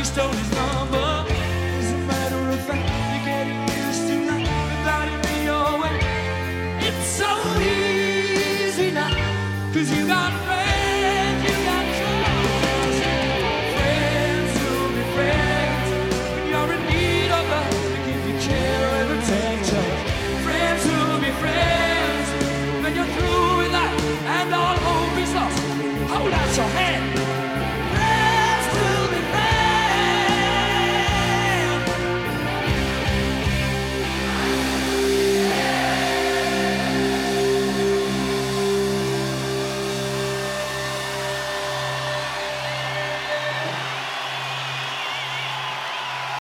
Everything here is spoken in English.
he stole his number. As a matter of fact, you're getting used to not inviting me your way. It's so easy now, cause you got friends, you got friends. Friends will be friends when you're in need of us to give you care and attention. Friends will be friends when you're through with life and all hope is lost. Hold out your hand.